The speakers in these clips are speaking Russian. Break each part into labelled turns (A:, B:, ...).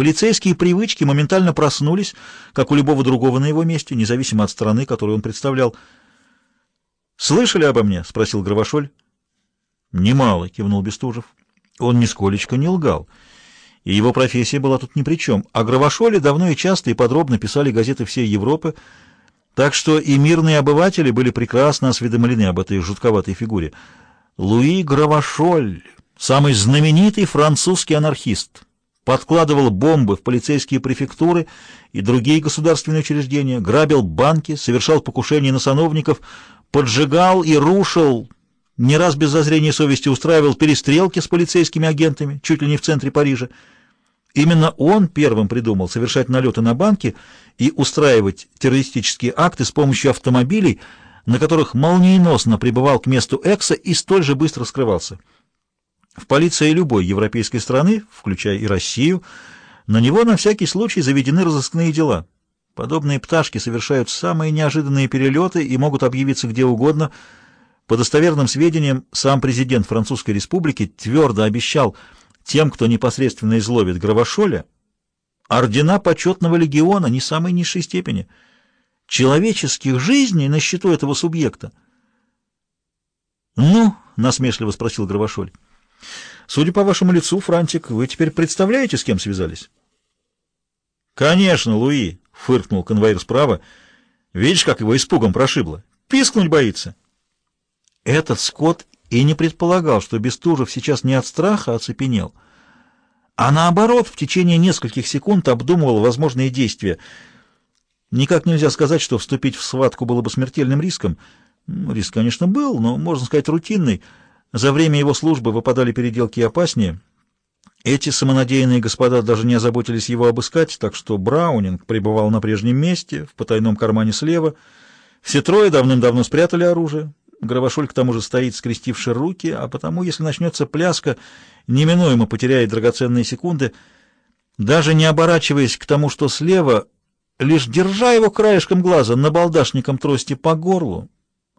A: Полицейские привычки моментально проснулись, как у любого другого на его месте, независимо от страны, которую он представлял. «Слышали обо мне?» — спросил Гравошоль. «Немало», — кивнул Бестужев. Он нисколечко не лгал, и его профессия была тут ни при чем. О Гравошоле давно и часто и подробно писали газеты всей Европы, так что и мирные обыватели были прекрасно осведомлены об этой жутковатой фигуре. Луи Гравошоль, самый знаменитый французский анархист, подкладывал бомбы в полицейские префектуры и другие государственные учреждения, грабил банки, совершал покушения на сановников, поджигал и рушил не раз без зазрения совести устраивал перестрелки с полицейскими агентами, чуть ли не в центре Парижа. Именно он первым придумал совершать налеты на банки и устраивать террористические акты с помощью автомобилей, на которых молниеносно прибывал к месту Экса и столь же быстро скрывался. В полиции любой европейской страны, включая и Россию, на него на всякий случай заведены разыскные дела. Подобные пташки совершают самые неожиданные перелеты и могут объявиться где угодно – по достоверным сведениям, сам президент Французской республики твердо обещал тем, кто непосредственно изловит Гравошоля, ордена почетного легиона не самой низшей степени, человеческих жизней на счету этого субъекта. «Ну?» — насмешливо спросил Гравошоль. «Судя по вашему лицу, Франтик, вы теперь представляете, с кем связались?» «Конечно, Луи!» — фыркнул конвоир справа. «Видишь, как его испугом прошибло? Пискнуть боится!» Этот скот и не предполагал, что Бестужев сейчас не от страха оцепенел, а наоборот, в течение нескольких секунд обдумывал возможные действия. Никак нельзя сказать, что вступить в схватку было бы смертельным риском. Ну, риск, конечно, был, но, можно сказать, рутинный. За время его службы выпадали переделки опаснее. Эти самонадеянные господа даже не озаботились его обыскать, так что Браунинг пребывал на прежнем месте, в потайном кармане слева. Все трое давным-давно спрятали оружие. Гравошоль к тому же стоит, скрестивши руки, а потому, если начнется пляска, неминуемо потеряет драгоценные секунды. Даже не оборачиваясь к тому, что слева, лишь держа его краешком глаза набалдашником трости по горлу,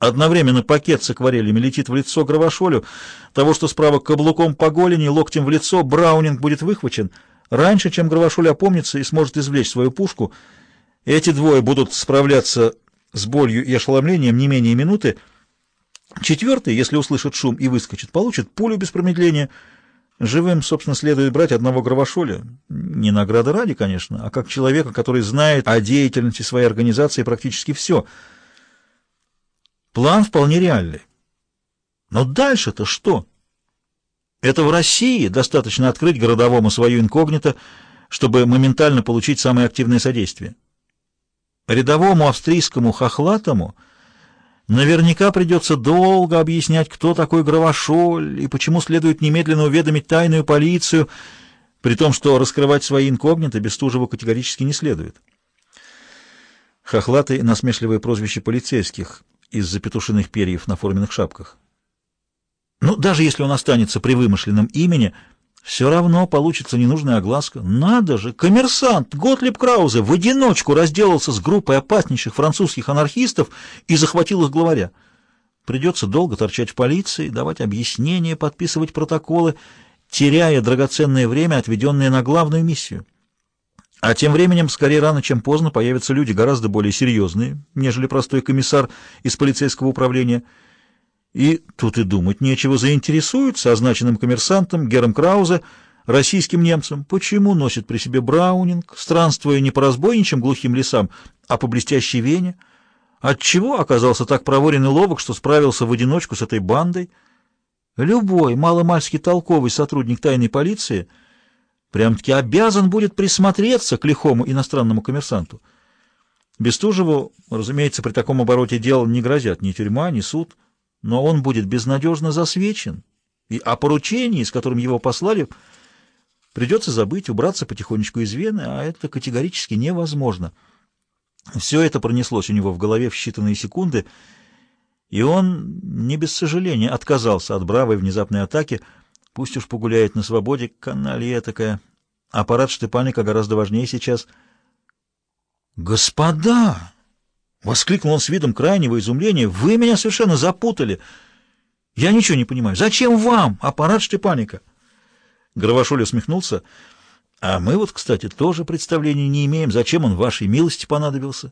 A: одновременно пакет с акварелями летит в лицо Гравошолю, того, что справа каблуком по голени, локтем в лицо, Браунинг будет выхвачен. Раньше, чем Гравошоль опомнится и сможет извлечь свою пушку, эти двое будут справляться с болью и ошеломлением не менее минуты, Четвертый, если услышит шум и выскочит, получит пулю без промедления. Живым, собственно, следует брать одного гравошоля. Не награда ради, конечно, а как человека, который знает о деятельности своей организации практически все. План вполне реальный. Но дальше-то что? Это в России достаточно открыть городовому свою инкогнито, чтобы моментально получить самое активное содействие. Рядовому австрийскому хохлатому — Наверняка придется долго объяснять, кто такой Гравошоль и почему следует немедленно уведомить тайную полицию, при том, что раскрывать свои инкогниты Бестужеву категорически не следует. Хохлатый — насмешливое прозвище полицейских из-за петушиных перьев на форменных шапках. Ну, даже если он останется при вымышленном имени — все равно получится ненужная огласка. Надо же, коммерсант Готлиб Краузе в одиночку разделался с группой опаснейших французских анархистов и захватил их главаря. Придется долго торчать в полиции, давать объяснения, подписывать протоколы, теряя драгоценное время, отведенное на главную миссию. А тем временем, скорее рано, чем поздно, появятся люди гораздо более серьезные, нежели простой комиссар из полицейского управления – и тут и думать нечего, заинтересуются означенным коммерсантом Гером Краузе, российским немцем, почему носит при себе Браунинг, странствуя не по разбойничьим глухим лесам, а по блестящей вене, отчего оказался так проворен и ловок, что справился в одиночку с этой бандой. Любой маломальски толковый сотрудник тайной полиции прям-таки обязан будет присмотреться к лихому иностранному коммерсанту. Бестужеву, разумеется, при таком обороте дел не грозят ни тюрьма, ни суд, но он будет безнадежно засвечен, и о поручении, с которым его послали, придется забыть, убраться потихонечку из Вены, а это категорически невозможно. Все это пронеслось у него в голове в считанные секунды, и он, не без сожаления, отказался от бравой внезапной атаки, пусть уж погуляет на свободе, каналья такая. Аппарат Штепаника гораздо важнее сейчас. «Господа!» — воскликнул он с видом крайнего изумления. «Вы меня совершенно запутали! Я ничего не понимаю. Зачем вам аппарат Штепаника?» Гравошоль усмехнулся. А мы вот, кстати, тоже представления не имеем, зачем он вашей милости понадобился.